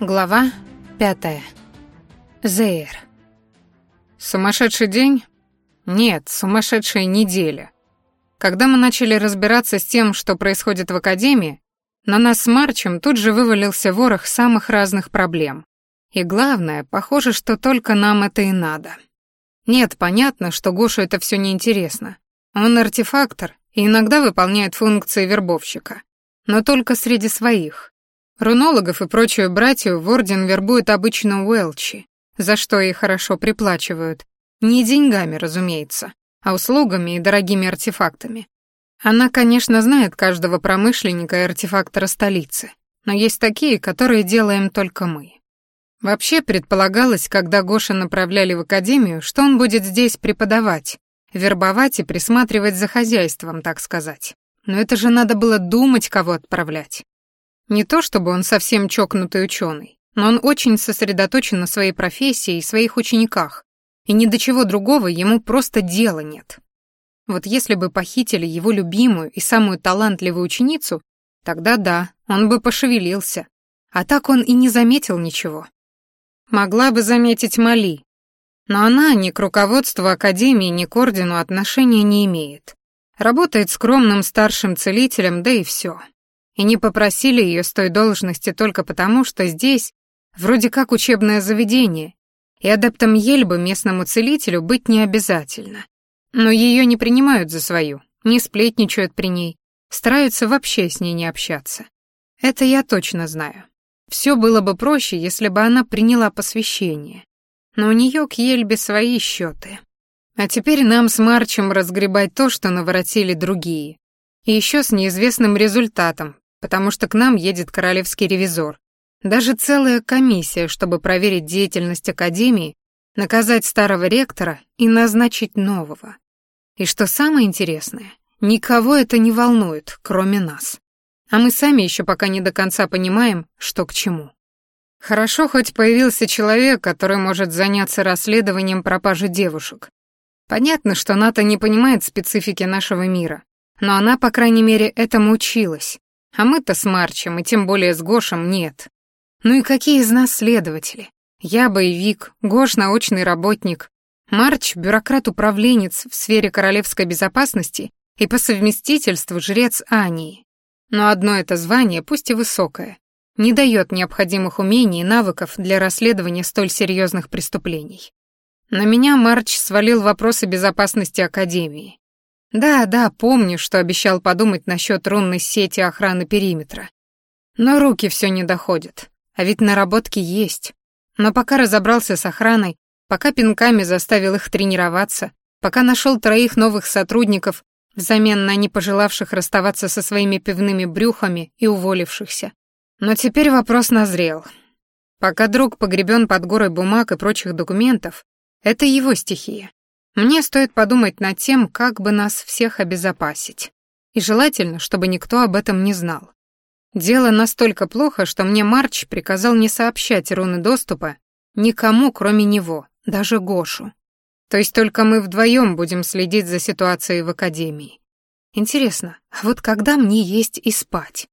Глава пятая. Зейр. Сумасшедший день? Нет, сумасшедшая неделя. Когда мы начали разбираться с тем, что происходит в Академии, на нас с Марчем тут же вывалился ворох самых разных проблем. И главное, похоже, что только нам это и надо. Нет, понятно, что Гошу это все неинтересно. Он артефактор и иногда выполняет функции вербовщика. Но только среди своих. Рунологов и прочую братью в Орден вербуют обычно Уэлчи, за что и хорошо приплачивают. Не деньгами, разумеется, а услугами и дорогими артефактами. Она, конечно, знает каждого промышленника и артефактора столицы, но есть такие, которые делаем только мы. Вообще предполагалось, когда Гоша направляли в академию, что он будет здесь преподавать, вербовать и присматривать за хозяйством, так сказать. Но это же надо было думать, кого отправлять. Не то чтобы он совсем чокнутый ученый, но он очень сосредоточен на своей профессии и своих учениках, и ни до чего другого ему просто дела нет. Вот если бы похитили его любимую и самую талантливую ученицу, тогда да, он бы пошевелился. А так он и не заметил ничего. Могла бы заметить Мали, но она ни к руководству Академии, ни к Ордену отношения не имеет. Работает скромным старшим целителем, да и все и не попросили ее с той должности только потому, что здесь вроде как учебное заведение, и адептом Ельбы местному целителю быть не обязательно. Но ее не принимают за свою, не сплетничают при ней, стараются вообще с ней не общаться. Это я точно знаю. Все было бы проще, если бы она приняла посвящение. Но у нее к Ельбе свои счеты. А теперь нам с Марчем разгребать то, что наворотили другие. И еще с неизвестным результатом, потому что к нам едет королевский ревизор. Даже целая комиссия, чтобы проверить деятельность Академии, наказать старого ректора и назначить нового. И что самое интересное, никого это не волнует, кроме нас. А мы сами еще пока не до конца понимаем, что к чему. Хорошо, хоть появился человек, который может заняться расследованием пропажи девушек. Понятно, что Ната не понимает специфики нашего мира, но она, по крайней мере, этому училась а мы-то с Марчем, и тем более с Гошем, нет. Ну и какие из нас следователи? Я боевик, Гош научный работник, Марч — бюрократ-управленец в сфере королевской безопасности и по совместительству жрец Ании. Но одно это звание, пусть и высокое, не дает необходимых умений и навыков для расследования столь серьезных преступлений. На меня Марч свалил вопросы безопасности Академии. Да, да, помню, что обещал подумать насчет рунной сети охраны периметра. Но руки все не доходят. А ведь наработки есть. Но пока разобрался с охраной, пока пинками заставил их тренироваться, пока нашел троих новых сотрудников взамен на не пожелавших расставаться со своими пивными брюхами и уволившихся. Но теперь вопрос назрел. Пока друг погребен под горой бумаг и прочих документов, это его стихия. Мне стоит подумать над тем, как бы нас всех обезопасить. И желательно, чтобы никто об этом не знал. Дело настолько плохо, что мне Марч приказал не сообщать руны доступа никому, кроме него, даже Гошу. То есть только мы вдвоем будем следить за ситуацией в Академии. Интересно, а вот когда мне есть и спать?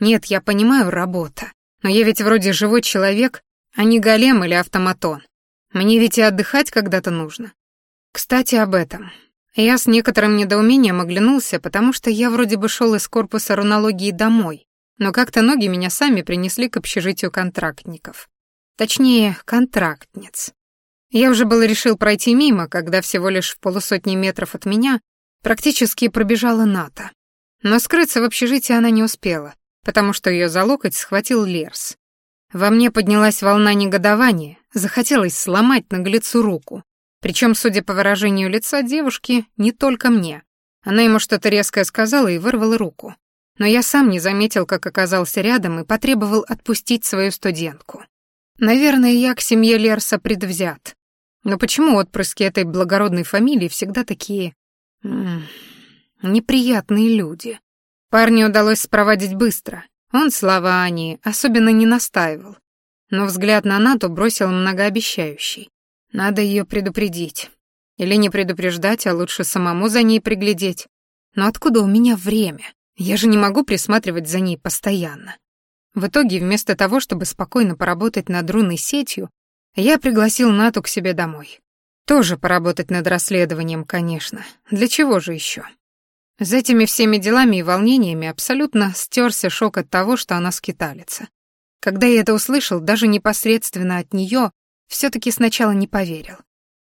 Нет, я понимаю, работа. Но я ведь вроде живой человек, а не голем или автоматон. Мне ведь и отдыхать когда-то нужно. Кстати, об этом. Я с некоторым недоумением оглянулся, потому что я вроде бы шел из корпуса рунологии домой, но как-то ноги меня сами принесли к общежитию контрактников. Точнее, контрактниц. Я уже было решил пройти мимо, когда всего лишь в полусотни метров от меня практически пробежала Ната. Но скрыться в общежитии она не успела, потому что ее за локоть схватил Лерс. Во мне поднялась волна негодования, захотелось сломать наглецу руку, причем, судя по выражению лица девушки, не только мне. Она ему что-то резкое сказала и вырвала руку. Но я сам не заметил, как оказался рядом и потребовал отпустить свою студентку. Наверное, я к семье Лерса предвзят. Но почему отпрыски этой благородной фамилии всегда такие... М -м, неприятные люди? Парню удалось спровадить быстро. Он, слава Ани, особенно не настаивал. Но взгляд на Нату бросил многообещающий. Надо ее предупредить. Или не предупреждать, а лучше самому за ней приглядеть. Но откуда у меня время? Я же не могу присматривать за ней постоянно. В итоге, вместо того, чтобы спокойно поработать над рунной сетью, я пригласил Нату к себе домой. Тоже поработать над расследованием, конечно. Для чего же еще? За этими всеми делами и волнениями абсолютно стерся шок от того, что она скиталится. Когда я это услышал, даже непосредственно от нее, все таки сначала не поверил.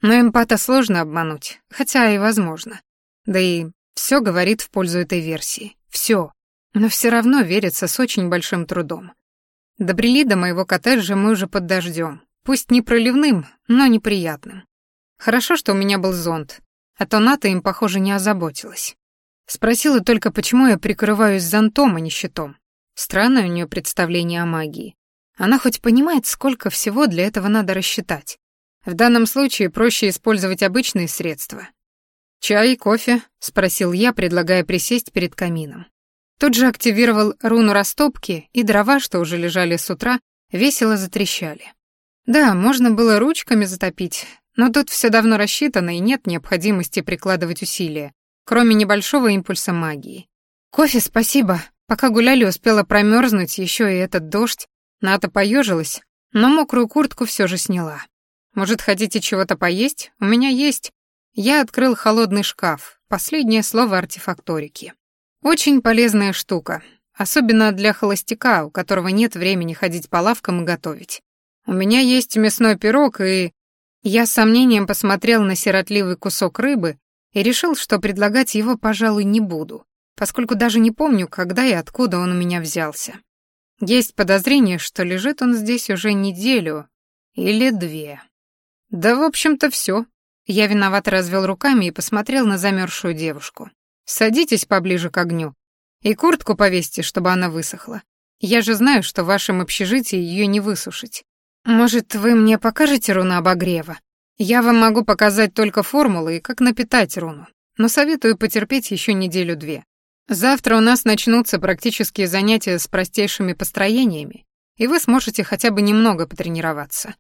Но эмпата сложно обмануть, хотя и возможно. Да и все говорит в пользу этой версии. Все. Но все равно верится с очень большим трудом. Добрели до моего коттеджа мы уже под дождем, пусть не проливным, но неприятным. Хорошо, что у меня был зонт, а то Ната им, похоже, не озаботилась. Спросила только, почему я прикрываюсь зонтом, а не щитом. Странное у нее представление о магии. Она хоть понимает, сколько всего для этого надо рассчитать. В данном случае проще использовать обычные средства. «Чай, кофе?» — спросил я, предлагая присесть перед камином. Тут же активировал руну растопки, и дрова, что уже лежали с утра, весело затрещали. Да, можно было ручками затопить, но тут все давно рассчитано и нет необходимости прикладывать усилия, кроме небольшого импульса магии. «Кофе, спасибо. Пока гуляли, успела промерзнуть, еще и этот дождь. Ната поежилась, но мокрую куртку все же сняла. Может, хотите чего-то поесть? У меня есть. Я открыл холодный шкаф. Последнее слово артефакторики. Очень полезная штука, особенно для холостяка, у которого нет времени ходить по лавкам и готовить. У меня есть мясной пирог и... Я с сомнением посмотрел на сиротливый кусок рыбы и решил, что предлагать его, пожалуй, не буду, поскольку даже не помню, когда и откуда он у меня взялся. Есть подозрение, что лежит он здесь уже неделю или две. Да, в общем-то, все. Я виновато развел руками и посмотрел на замерзшую девушку. Садитесь поближе к огню и куртку повесьте, чтобы она высохла. Я же знаю, что в вашем общежитии ее не высушить. Может, вы мне покажете руну обогрева? Я вам могу показать только формулы и как напитать руну, но советую потерпеть еще неделю-две. Завтра у нас начнутся практические занятия с простейшими построениями, и вы сможете хотя бы немного потренироваться.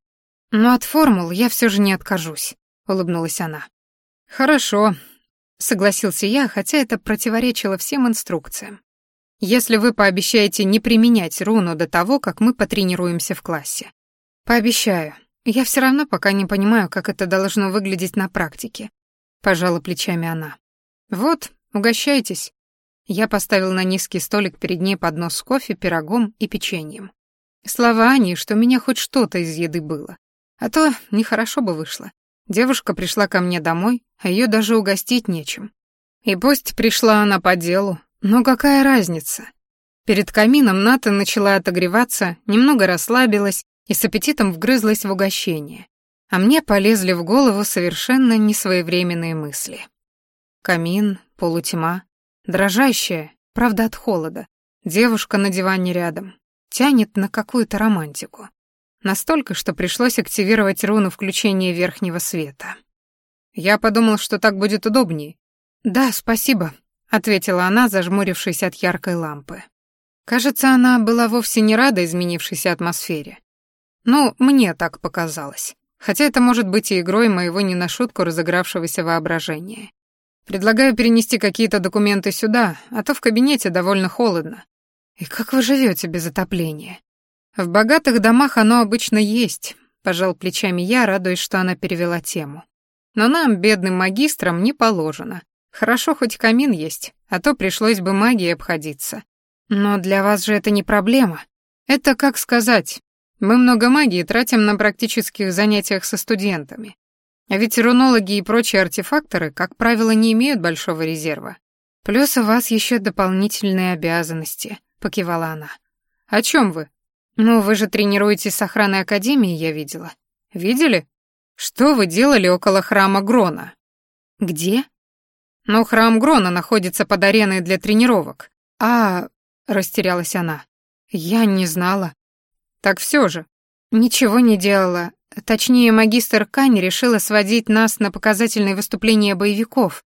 Но от формул я все же не откажусь, улыбнулась она. Хорошо, согласился я, хотя это противоречило всем инструкциям. Если вы пообещаете не применять руну до того, как мы потренируемся в классе. Пообещаю. Я все равно пока не понимаю, как это должно выглядеть на практике, пожала плечами она. Вот, угощайтесь. Я поставил на низкий столик перед ней поднос с кофе, пирогом и печеньем. Слава Ани, что у меня хоть что-то из еды было. А то нехорошо бы вышло. Девушка пришла ко мне домой, а ее даже угостить нечем. И пусть пришла она по делу, но какая разница? Перед камином Ната начала отогреваться, немного расслабилась и с аппетитом вгрызлась в угощение. А мне полезли в голову совершенно несвоевременные мысли. Камин, полутьма, Дрожащая, правда от холода. Девушка на диване рядом. Тянет на какую-то романтику. Настолько, что пришлось активировать руну включения верхнего света. Я подумал, что так будет удобнее. «Да, спасибо», — ответила она, зажмурившись от яркой лампы. Кажется, она была вовсе не рада изменившейся атмосфере. Ну, мне так показалось. Хотя это может быть и игрой моего не на шутку разыгравшегося воображения. Предлагаю перенести какие-то документы сюда, а то в кабинете довольно холодно. И как вы живете без отопления? В богатых домах оно обычно есть, пожал плечами я, радуясь, что она перевела тему. Но нам, бедным магистрам, не положено. Хорошо, хоть камин есть, а то пришлось бы магией обходиться. Но для вас же это не проблема. Это как сказать. Мы много магии тратим на практических занятиях со студентами. А ведь рунологи и прочие артефакторы, как правило, не имеют большого резерва. Плюс у вас еще дополнительные обязанности, покивала она. О чем вы? Ну, вы же тренируетесь с охраной Академии, я видела. Видели? Что вы делали около храма Грона? Где? Ну, храм Грона находится под ареной для тренировок. А, растерялась она. Я не знала. Так все же. Ничего не делала. Точнее, магистр Кань решила сводить нас на показательные выступления боевиков.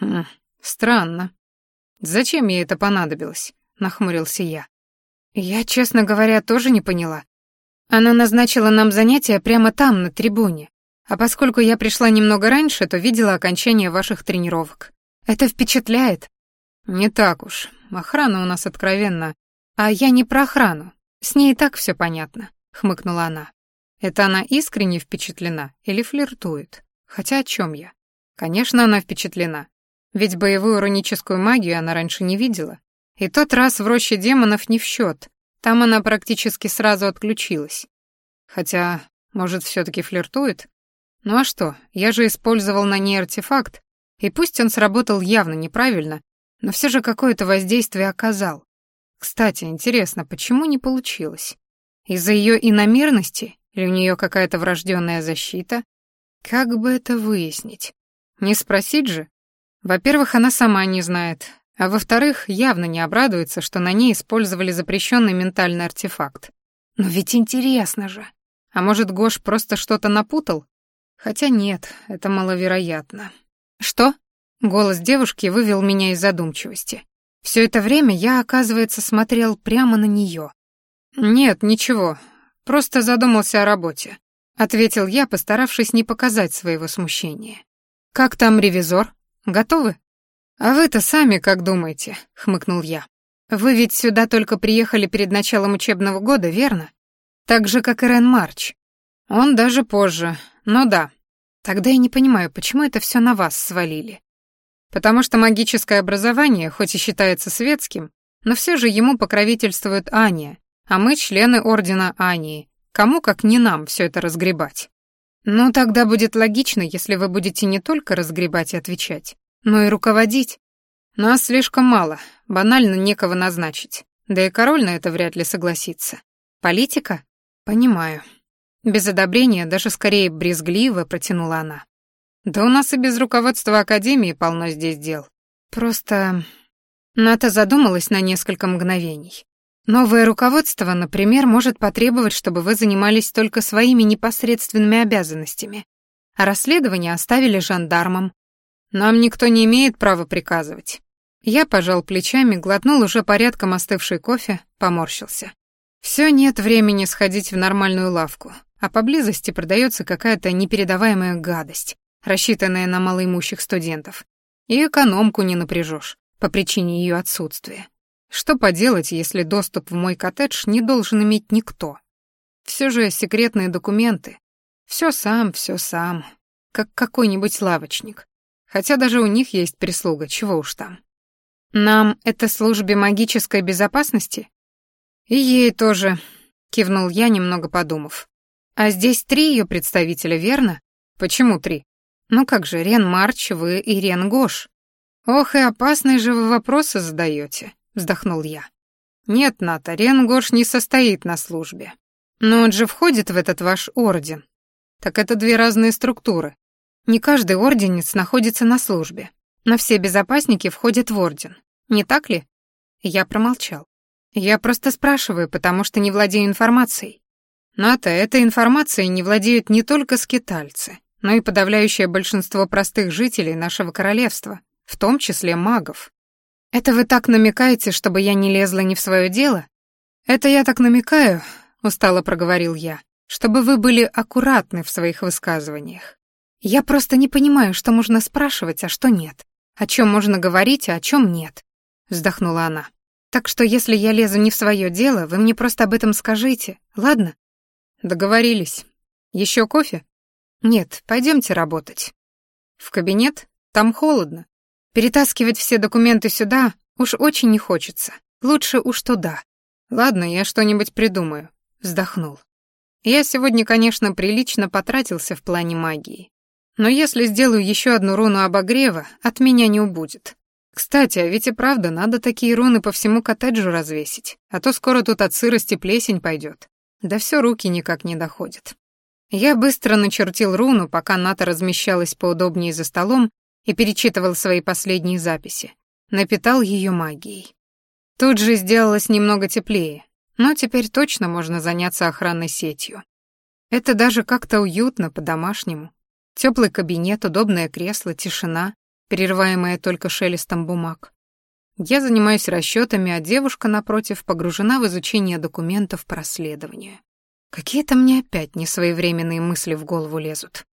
Хм, странно. Зачем ей это понадобилось? Нахмурился я. Я, честно говоря, тоже не поняла. Она назначила нам занятия прямо там, на трибуне. А поскольку я пришла немного раньше, то видела окончание ваших тренировок. Это впечатляет. Не так уж. Охрана у нас откровенно. «А я не про охрану. С ней и так все понятно», — хмыкнула она. «Это она искренне впечатлена или флиртует? Хотя о чем я? Конечно, она впечатлена. Ведь боевую руническую магию она раньше не видела. И тот раз в роще демонов не в счет. Там она практически сразу отключилась. Хотя, может, все таки флиртует? Ну а что, я же использовал на ней артефакт, и пусть он сработал явно неправильно, но все же какое-то воздействие оказал. Кстати, интересно, почему не получилось? Из-за ее иномерности или у нее какая-то врожденная защита? Как бы это выяснить? Не спросить же? Во-первых, она сама не знает, а во-вторых, явно не обрадуется, что на ней использовали запрещенный ментальный артефакт. Но ведь интересно же. А может, Гош просто что-то напутал? Хотя нет, это маловероятно. Что? Голос девушки вывел меня из задумчивости. Все это время я, оказывается, смотрел прямо на нее. «Нет, ничего, просто задумался о работе», — ответил я, постаравшись не показать своего смущения. «Как там ревизор? Готовы?» «А вы-то сами как думаете?» — хмыкнул я. «Вы ведь сюда только приехали перед началом учебного года, верно? Так же, как и Рен Марч. Он даже позже, но да. Тогда я не понимаю, почему это все на вас свалили. Потому что магическое образование, хоть и считается светским, но все же ему покровительствует Аня, а мы члены Ордена Ании. Кому, как не нам, все это разгребать? Ну, тогда будет логично, если вы будете не только разгребать и отвечать, но и руководить. Нас слишком мало, банально некого назначить. Да и король на это вряд ли согласится. Политика? Понимаю. Без одобрения, даже скорее брезгливо протянула она. Да у нас и без руководства Академии полно здесь дел. Просто... Ната задумалась на несколько мгновений. Новое руководство, например, может потребовать, чтобы вы занимались только своими непосредственными обязанностями, а расследование оставили жандармам. Нам никто не имеет права приказывать. Я пожал плечами, глотнул уже порядком остывший кофе, поморщился. Все нет времени сходить в нормальную лавку, а поблизости продается какая-то непередаваемая гадость рассчитанная на малоимущих студентов. И экономку не напряжешь по причине ее отсутствия. Что поделать, если доступ в мой коттедж не должен иметь никто? Все же секретные документы. Все сам, все сам. Как какой-нибудь лавочник. Хотя даже у них есть прислуга, чего уж там. Нам это службе магической безопасности? И ей тоже, кивнул я, немного подумав. А здесь три ее представителя, верно? Почему три? Ну как же, Рен Марч, вы и Рен Гош. Ох, и опасные же вы вопросы задаете, вздохнул я. Нет, Ната, Рен Гош не состоит на службе. Но он же входит в этот ваш орден. Так это две разные структуры. Не каждый орденец находится на службе, но все безопасники входят в орден. Не так ли? Я промолчал. Я просто спрашиваю, потому что не владею информацией. Ната, этой информацией не владеют не только скитальцы но и подавляющее большинство простых жителей нашего королевства, в том числе магов. Это вы так намекаете, чтобы я не лезла не в свое дело? Это я так намекаю, устало проговорил я, чтобы вы были аккуратны в своих высказываниях. Я просто не понимаю, что можно спрашивать, а что нет. О чем можно говорить, а о чем нет, вздохнула она. Так что если я лезу не в свое дело, вы мне просто об этом скажите, ладно? Договорились. Еще кофе? Нет, пойдемте работать. В кабинет? Там холодно. Перетаскивать все документы сюда уж очень не хочется. Лучше уж туда. Ладно, я что-нибудь придумаю. Вздохнул. Я сегодня, конечно, прилично потратился в плане магии. Но если сделаю еще одну руну обогрева, от меня не убудет. Кстати, а ведь и правда надо такие руны по всему коттеджу развесить, а то скоро тут от сырости плесень пойдет. Да все руки никак не доходят. Я быстро начертил руну, пока Ната размещалась поудобнее за столом и перечитывал свои последние записи. Напитал ее магией. Тут же сделалось немного теплее, но теперь точно можно заняться охранной сетью. Это даже как-то уютно, по-домашнему. Теплый кабинет, удобное кресло, тишина, прерываемая только шелестом бумаг. Я занимаюсь расчетами, а девушка, напротив, погружена в изучение документов по расследованию. Какие-то мне опять несвоевременные мысли в голову лезут.